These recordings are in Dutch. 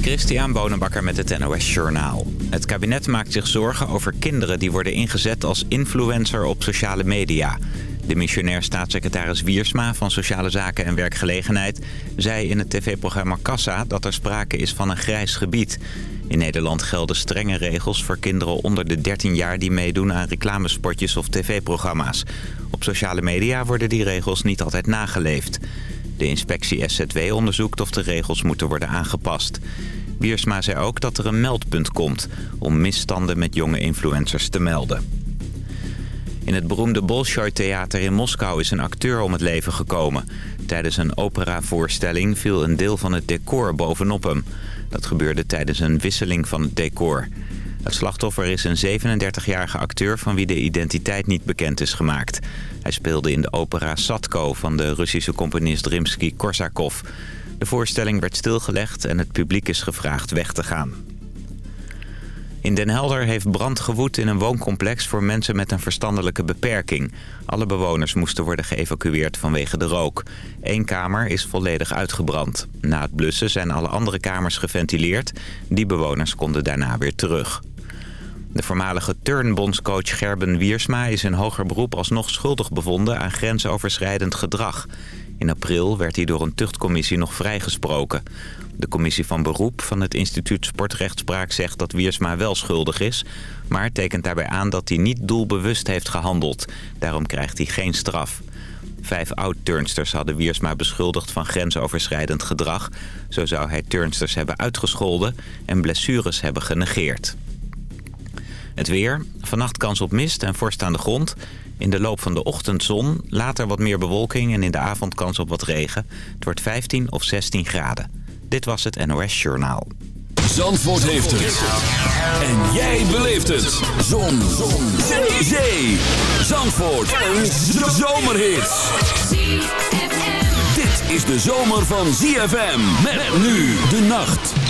Christian Bonenbakker met het NOS Journaal. Het kabinet maakt zich zorgen over kinderen die worden ingezet als influencer op sociale media. De missionair staatssecretaris Wiersma van Sociale Zaken en Werkgelegenheid... zei in het tv-programma Kassa dat er sprake is van een grijs gebied. In Nederland gelden strenge regels voor kinderen onder de 13 jaar... die meedoen aan reclamespotjes of tv-programma's. Op sociale media worden die regels niet altijd nageleefd. De inspectie SZW onderzoekt of de regels moeten worden aangepast. Wiersma zei ook dat er een meldpunt komt om misstanden met jonge influencers te melden. In het beroemde Bolshoi-theater in Moskou is een acteur om het leven gekomen. Tijdens een operavoorstelling viel een deel van het decor bovenop hem. Dat gebeurde tijdens een wisseling van het decor. Het slachtoffer is een 37-jarige acteur van wie de identiteit niet bekend is gemaakt. Hij speelde in de opera Satko van de Russische componist Rimsky-Korsakov. De voorstelling werd stilgelegd en het publiek is gevraagd weg te gaan. In Den Helder heeft brand gewoed in een wooncomplex voor mensen met een verstandelijke beperking. Alle bewoners moesten worden geëvacueerd vanwege de rook. Eén kamer is volledig uitgebrand. Na het blussen zijn alle andere kamers geventileerd. Die bewoners konden daarna weer terug. De voormalige turnbondscoach Gerben Wiersma is in hoger beroep alsnog schuldig bevonden aan grensoverschrijdend gedrag. In april werd hij door een tuchtcommissie nog vrijgesproken. De commissie van beroep van het instituut Sportrechtspraak zegt dat Wiersma wel schuldig is... maar tekent daarbij aan dat hij niet doelbewust heeft gehandeld. Daarom krijgt hij geen straf. Vijf oud-turnsters hadden Wiersma beschuldigd van grensoverschrijdend gedrag. Zo zou hij turnsters hebben uitgescholden en blessures hebben genegeerd. Het weer. Vannacht kans op mist en vorst aan de grond. In de loop van de ochtend zon. Later wat meer bewolking en in de avond kans op wat regen. Het wordt 15 of 16 graden. Dit was het NOS Journaal. Zandvoort heeft het. En jij beleeft het. Zon. zon. Zee. Zee. Zandvoort. Een zomerhit. Dit is de zomer van ZFM. Met nu de nacht.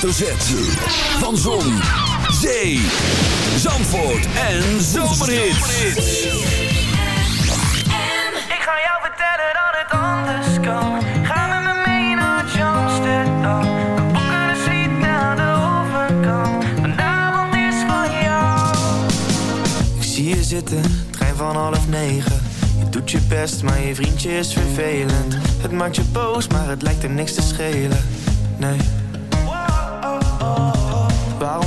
hoofdletter Z. Van Zon, Zee, Zandvoort en Zomerhits. Ik ga jou vertellen dat het anders kan. Ga met me mee naar Amsterdam. Ik zie je zitten, trein van half negen. Je doet je best, maar je vriendje is vervelend. Het maakt je boos, maar het lijkt er niks te schelen. Nee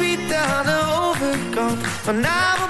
suite aan de overkant. Vanavond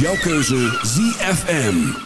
jouw keuze ZFM.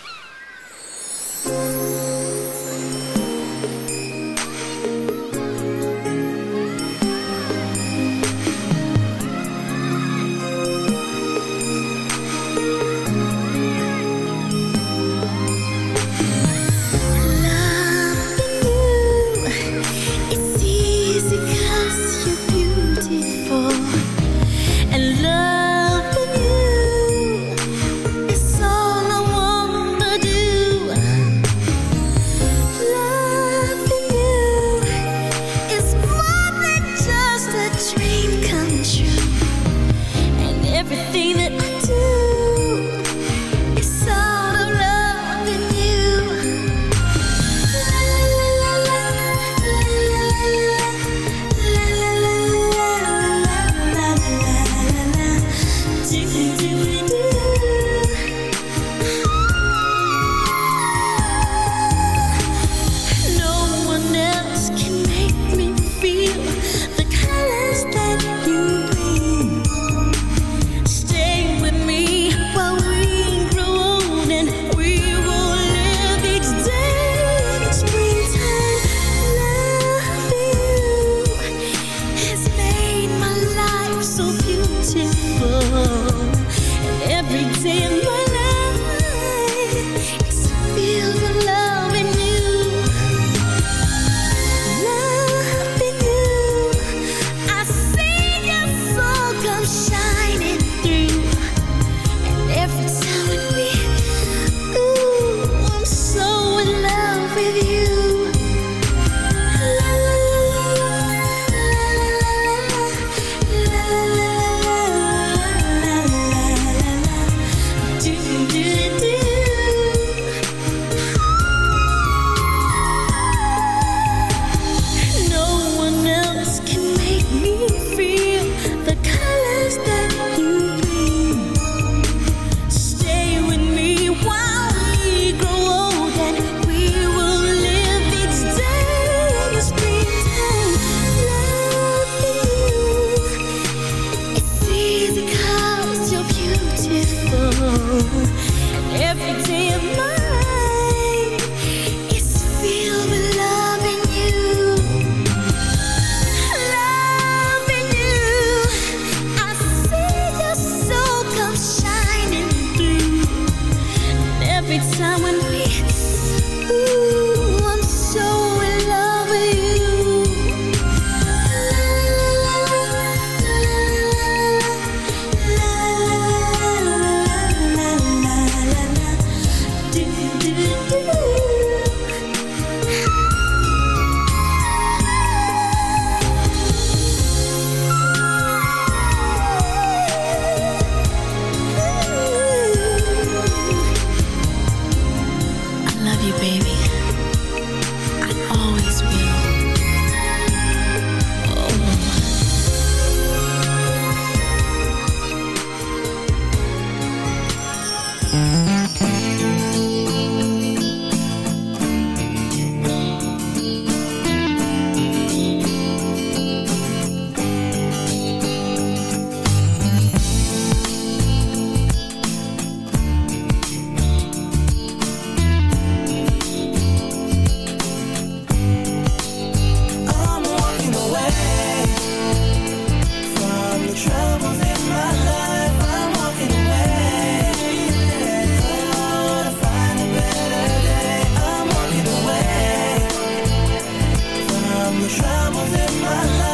Dramas in my life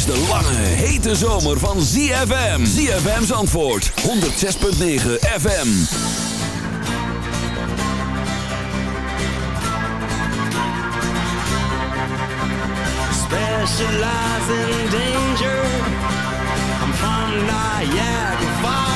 is de lange, hete zomer van ZFM. ZFM's antwoord, 106.9 FM. Specialize in danger. I'm from Niagara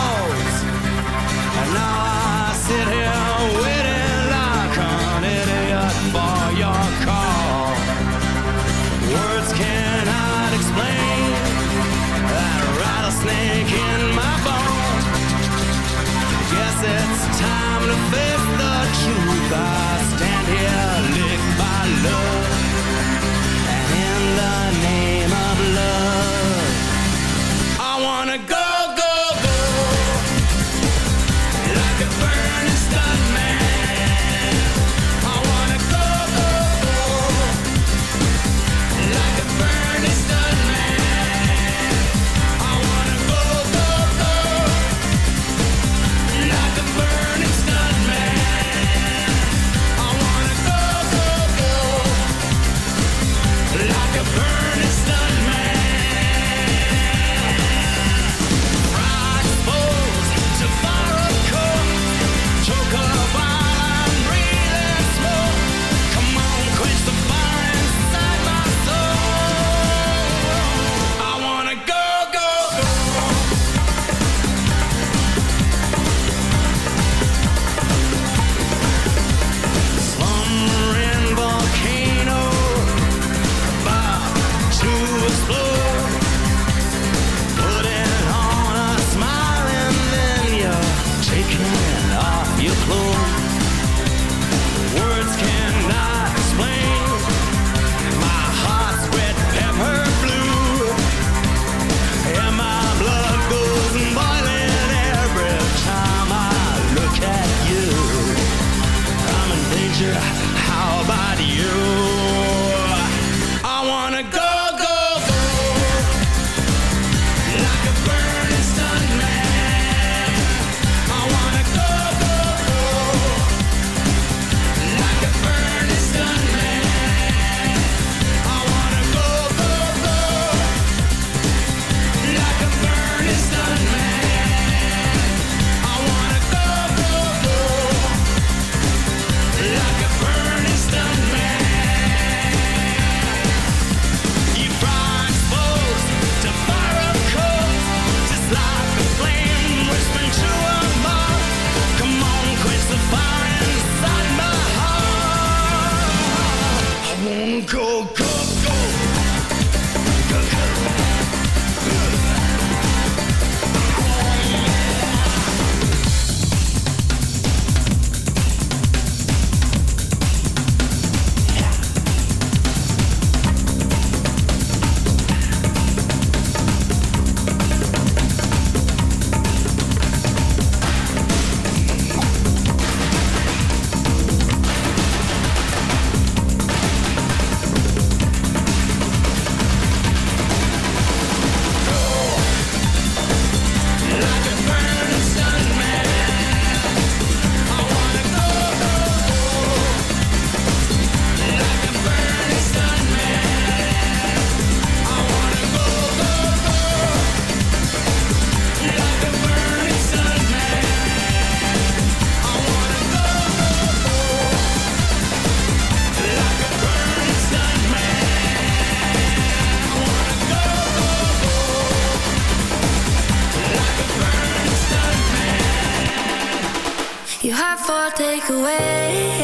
away.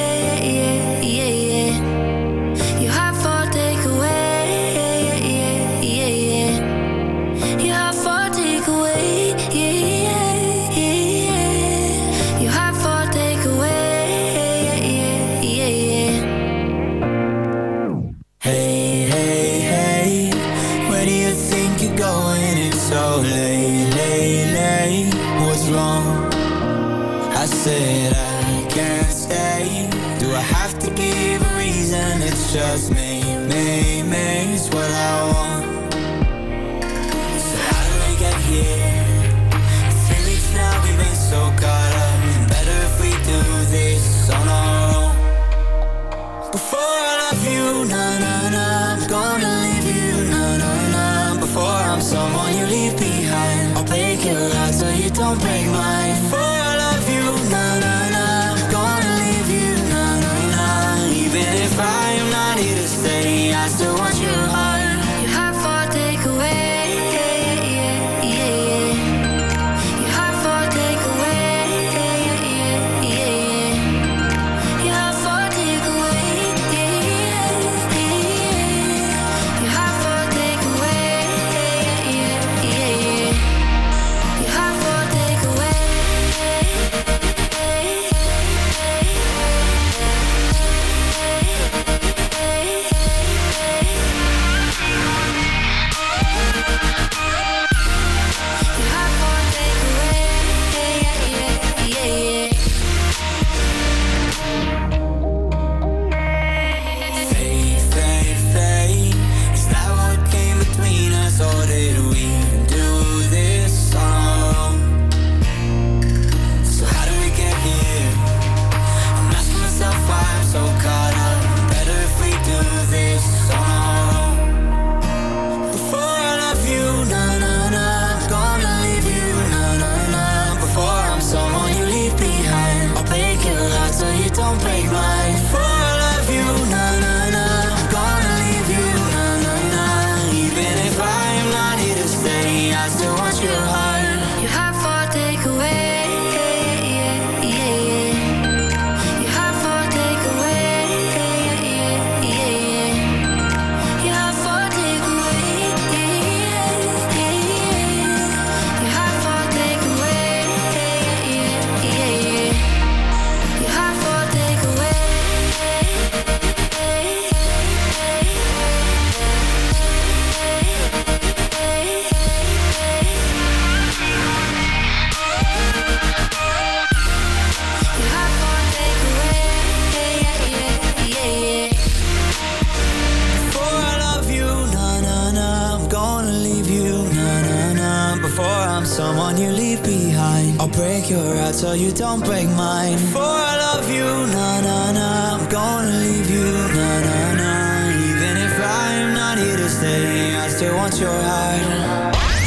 Still want your heart.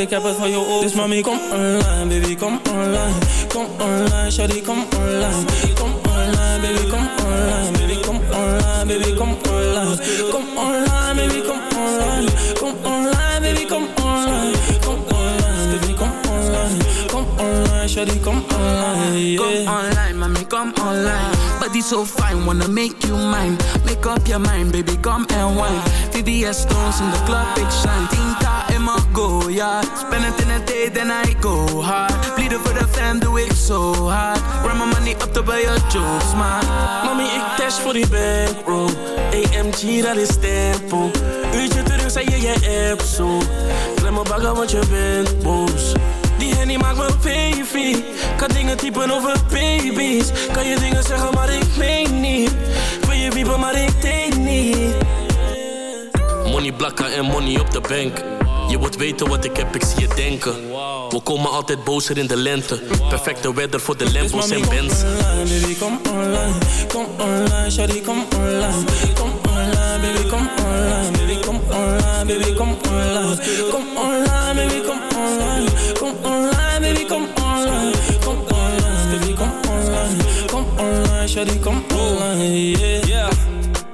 Ik heb het voor je over. Dus mami, kom online, baby, kom online. Kom online, shawty, kom online. Kom online, baby, kom online. Baby, kom online, baby, kom online. Kom online, baby, kom online. Kom online, baby, kom online. Kom online, baby, kom online. Kom online, shawty, kom online. Come online, mommy, come online. Body so fine, wanna make you mine. Make up your mind, baby, come and wine. VVS stones in the club, big shine. Tinta in my go, yeah. Spend in a day, then I go hard. Bleeden voor de fam, doe ik zo hard. Run my money up to buy your jokes, man. Mami, ik dash voor die bankroll. AMG, dat is tempo. Uurtje terug, zei je je app zo. Klem me bagger, want je bent boos. Die hennie maakt me baby. Kan dingen typen over baby's. Kan je dingen zeggen, maar ik meen niet. Wil je wiepen, maar ik denk niet. Money blakken en money op de bank. Je wilt weten wat ik heb, ik zie je denken. We komen altijd bozer in de lente. Perfecte weather voor de Lambos en Benz. online, baby, kom online. Kom online, shawty, kom online. Kom online, baby, kom online. Baby, kom online, baby, kom online. Kom online, baby, kom online. Kom online, baby, kom online. Kom online, baby, kom online. Kom online, shawty, kom online, yeah.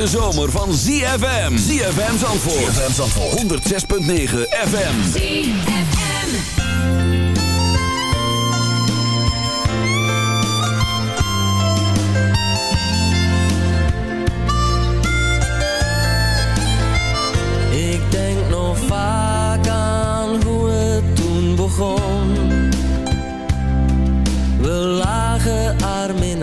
hete zomer van ZFM. ZFM Zandvoort. ZFM Zandvoort. 106.9 FM. Ik denk nog vaak aan hoe het toen begon. We lagen arm in